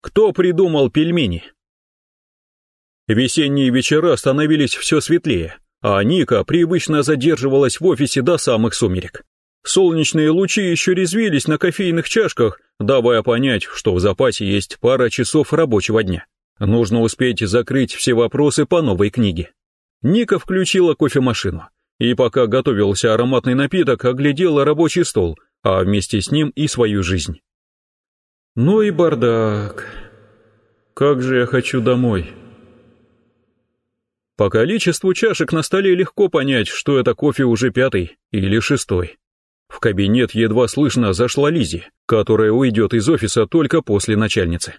Кто придумал пельмени? Весенние вечера становились все светлее, а Ника привычно задерживалась в офисе до самых сумерек. Солнечные лучи еще резвились на кофейных чашках, давая понять, что в запасе есть пара часов рабочего дня. Нужно успеть закрыть все вопросы по новой книге. Ника включила кофемашину, и пока готовился ароматный напиток, оглядела рабочий стол, а вместе с ним и свою жизнь. Ну и бардак. Как же я хочу домой. По количеству чашек на столе легко понять, что это кофе уже пятый или шестой. В кабинет едва слышно зашла Лизи, которая уйдет из офиса только после начальницы.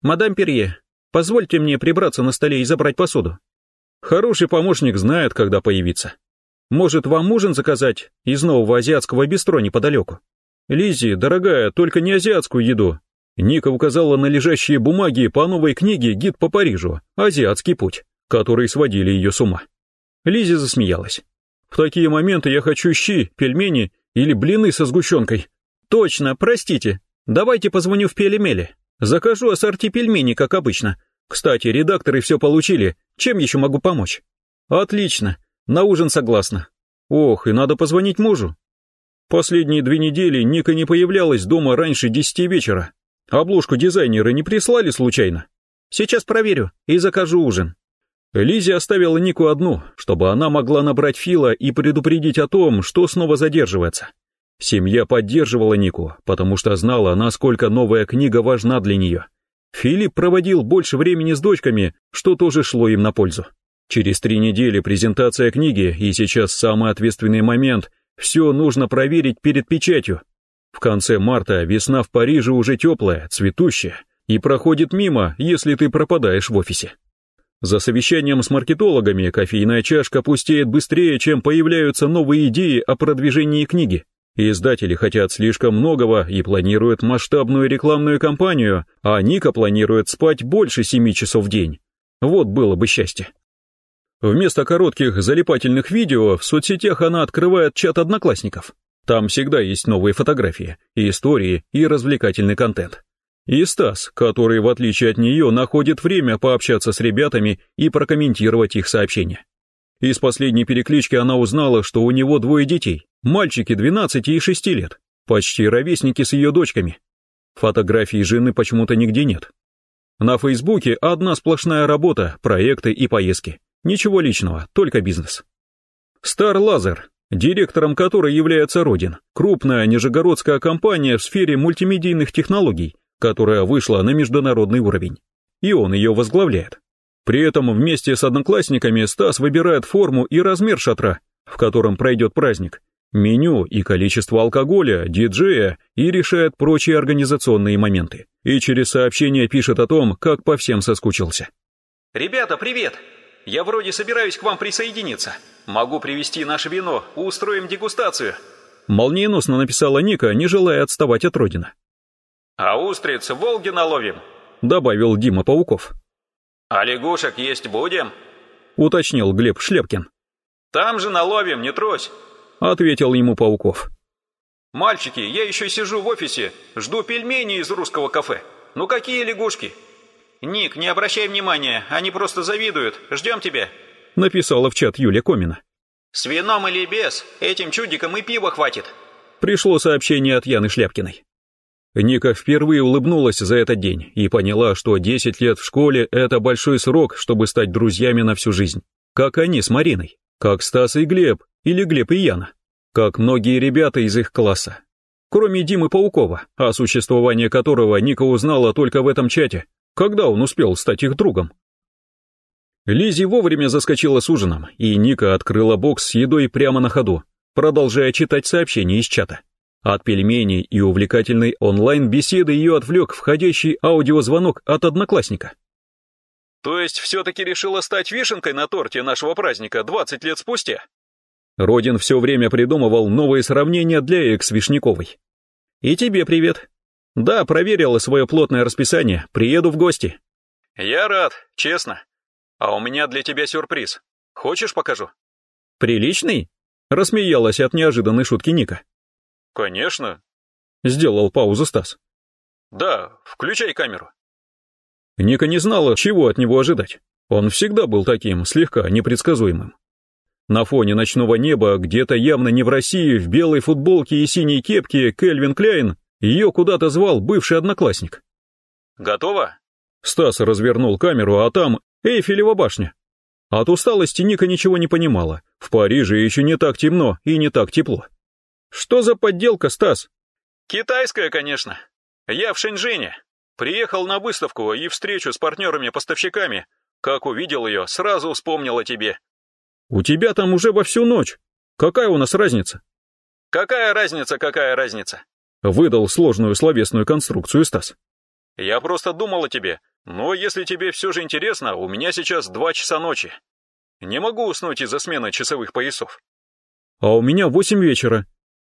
«Мадам Перье, позвольте мне прибраться на столе и забрать посуду». Хороший помощник знает, когда появиться. Может, вам ужин заказать из нового азиатского бистро неподалеку? Лизи, дорогая, только не азиатскую еду. Ника указала на лежащие бумаги по новой книге «Гид по Парижу. Азиатский путь», которые сводили ее с ума. Лизи засмеялась. В такие моменты я хочу щи, пельмени или блины со сгущенкой. Точно, простите. Давайте позвоню в Пелемеле. Закажу ассорти пельмени, как обычно. Кстати, редакторы все получили. Чем еще могу помочь? Отлично. На ужин согласна. Ох, и надо позвонить мужу. Последние две недели Ника не появлялась дома раньше десяти вечера. Обложку дизайнеры не прислали случайно? Сейчас проверю и закажу ужин. Лизи оставила Нику одну, чтобы она могла набрать Фила и предупредить о том, что снова задерживается. Семья поддерживала Нику, потому что знала, насколько новая книга важна для нее. Филипп проводил больше времени с дочками, что тоже шло им на пользу. Через три недели презентация книги, и сейчас самый ответственный момент, все нужно проверить перед печатью. В конце марта весна в Париже уже теплая, цветущая, и проходит мимо, если ты пропадаешь в офисе. За совещанием с маркетологами кофейная чашка пустеет быстрее, чем появляются новые идеи о продвижении книги. Издатели хотят слишком многого и планируют масштабную рекламную кампанию, а Ника планирует спать больше семи часов в день. Вот было бы счастье. Вместо коротких залипательных видео в соцсетях она открывает чат одноклассников. Там всегда есть новые фотографии, истории и развлекательный контент. И Стас, который, в отличие от нее, находит время пообщаться с ребятами и прокомментировать их сообщения. Из последней переклички она узнала, что у него двое детей, мальчики 12 и 6 лет, почти ровесники с ее дочками. Фотографий жены почему-то нигде нет. На Фейсбуке одна сплошная работа, проекты и поездки. Ничего личного, только бизнес. Star Laser, директором которой является Родин, крупная нижегородская компания в сфере мультимедийных технологий, которая вышла на международный уровень. И он ее возглавляет. При этом вместе с одноклассниками Стас выбирает форму и размер шатра, в котором пройдет праздник, меню и количество алкоголя, диджея и решает прочие организационные моменты. И через сообщение пишет о том, как по всем соскучился. «Ребята, привет! Я вроде собираюсь к вам присоединиться. Могу привезти наше вино, устроим дегустацию». Молниеносно написала Ника, не желая отставать от родины. «А устриц в Волге наловим», — добавил Дима Пауков. «А лягушек есть будем?» — уточнил Глеб Шлепкин. «Там же наловим, не трось», — ответил ему Пауков. «Мальчики, я еще сижу в офисе, жду пельмени из русского кафе. Ну какие лягушки?» «Ник, не обращай внимания, они просто завидуют. Ждем тебя», — написала в чат Юля Комина. «С вином или без, этим чудикам и пива хватит». Пришло сообщение от Яны Шляпкиной. Ника впервые улыбнулась за этот день и поняла, что 10 лет в школе – это большой срок, чтобы стать друзьями на всю жизнь. Как они с Мариной, как Стас и Глеб, или Глеб и Яна, как многие ребята из их класса. Кроме Димы Паукова, о существовании которого Ника узнала только в этом чате, когда он успел стать их другом. Лизи вовремя заскочила с ужином, и Ника открыла бокс с едой прямо на ходу, продолжая читать сообщения из чата. От пельменей и увлекательной онлайн-беседы ее отвлек входящий аудиозвонок от одноклассника. «То есть все-таки решила стать вишенкой на торте нашего праздника 20 лет спустя?» Родин все время придумывал новые сравнения для экс-Вишняковой. «И тебе привет. Да, проверила свое плотное расписание, приеду в гости». «Я рад, честно. А у меня для тебя сюрприз. Хочешь, покажу?» «Приличный?» — рассмеялась от неожиданной шутки Ника. «Конечно», — сделал паузу Стас. «Да, включай камеру». Ника не знала, чего от него ожидать. Он всегда был таким, слегка непредсказуемым. На фоне ночного неба, где-то явно не в России, в белой футболке и синей кепке Кельвин Кляйн, ее куда-то звал бывший одноклассник. «Готово?» Стас развернул камеру, а там Эйфелева башня. От усталости Ника ничего не понимала. В Париже еще не так темно и не так тепло. «Что за подделка, Стас?» «Китайская, конечно. Я в Шэньчжэне. Приехал на выставку и встречу с партнерами-поставщиками. Как увидел ее, сразу вспомнил о тебе». «У тебя там уже во всю ночь. Какая у нас разница?» «Какая разница, какая разница?» Выдал сложную словесную конструкцию Стас. «Я просто думал о тебе. Но если тебе все же интересно, у меня сейчас два часа ночи. Не могу уснуть из-за смены часовых поясов». «А у меня восемь вечера.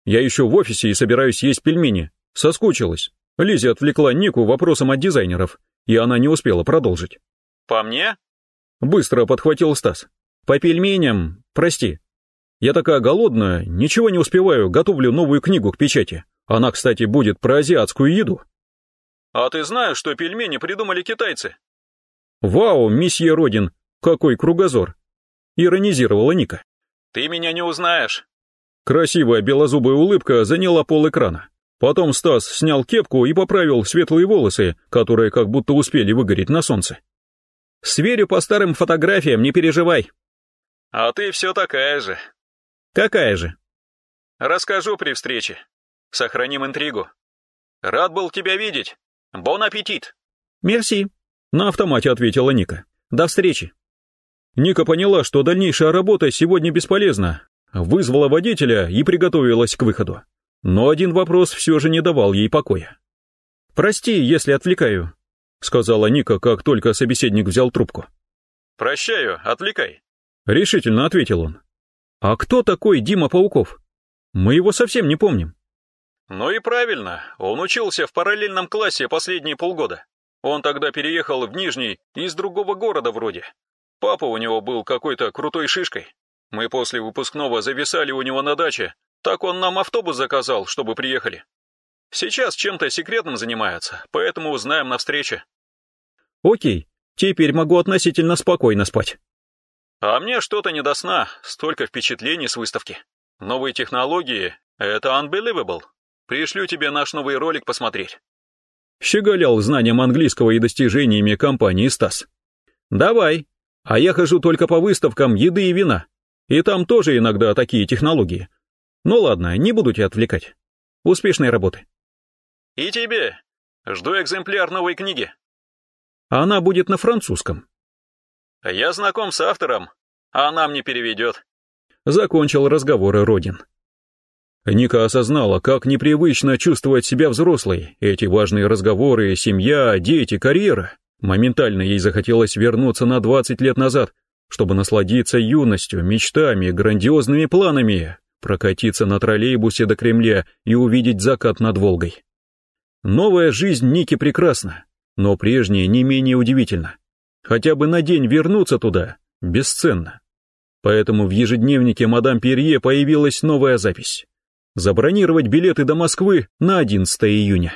Я еще в офисе и собираюсь есть пельмени. Соскучилась». Лизи отвлекла Нику вопросом от дизайнеров, и она не успела продолжить. «По мне?» Быстро подхватил Стас. «По пельменям, прости. Я такая голодная, ничего не успеваю, готовлю новую книгу к печати. Она, кстати, будет про азиатскую еду». «А ты знаешь, что пельмени придумали китайцы?» «Вау, месье Родин, какой кругозор!» Иронизировала Ника. «Ты меня не узнаешь». Красивая белозубая улыбка заняла пол экрана. Потом Стас снял кепку и поправил светлые волосы, которые как будто успели выгореть на солнце. «Сверю по старым фотографиям, не переживай». «А ты все такая же». «Какая же?» «Расскажу при встрече. Сохраним интригу. Рад был тебя видеть. Бон аппетит!» «Мерси», — на автомате ответила Ника. «До встречи». Ника поняла, что дальнейшая работа сегодня бесполезна, вызвала водителя и приготовилась к выходу. Но один вопрос все же не давал ей покоя. «Прости, если отвлекаю», — сказала Ника, как только собеседник взял трубку. «Прощаю, отвлекай», — решительно ответил он. «А кто такой Дима Пауков? Мы его совсем не помним». «Ну и правильно, он учился в параллельном классе последние полгода. Он тогда переехал в Нижний из другого города вроде. Папа у него был какой-то крутой шишкой. Мы после выпускного зависали у него на даче, так он нам автобус заказал, чтобы приехали. Сейчас чем-то секретным занимается, поэтому узнаем на встрече. Окей, теперь могу относительно спокойно спать. А мне что-то не до сна, столько впечатлений с выставки. Новые технологии — это unbelievable. Пришлю тебе наш новый ролик посмотреть. Щеголял знанием английского и достижениями компании Стас. Давай, а я хожу только по выставкам еды и вина. И там тоже иногда такие технологии. Ну ладно, не буду тебя отвлекать. Успешной работы. И тебе. Жду экземпляр новой книги. Она будет на французском. Я знаком с автором, а она мне переведет. Закончил разговор Родин. Ника осознала, как непривычно чувствовать себя взрослой. Эти важные разговоры, семья, дети, карьера. Моментально ей захотелось вернуться на 20 лет назад, чтобы насладиться юностью, мечтами, грандиозными планами, прокатиться на троллейбусе до Кремля и увидеть закат над Волгой. Новая жизнь Ники прекрасна, но прежняя не менее удивительна. Хотя бы на день вернуться туда бесценно. Поэтому в ежедневнике мадам Перье появилась новая запись. Забронировать билеты до Москвы на 11 июня.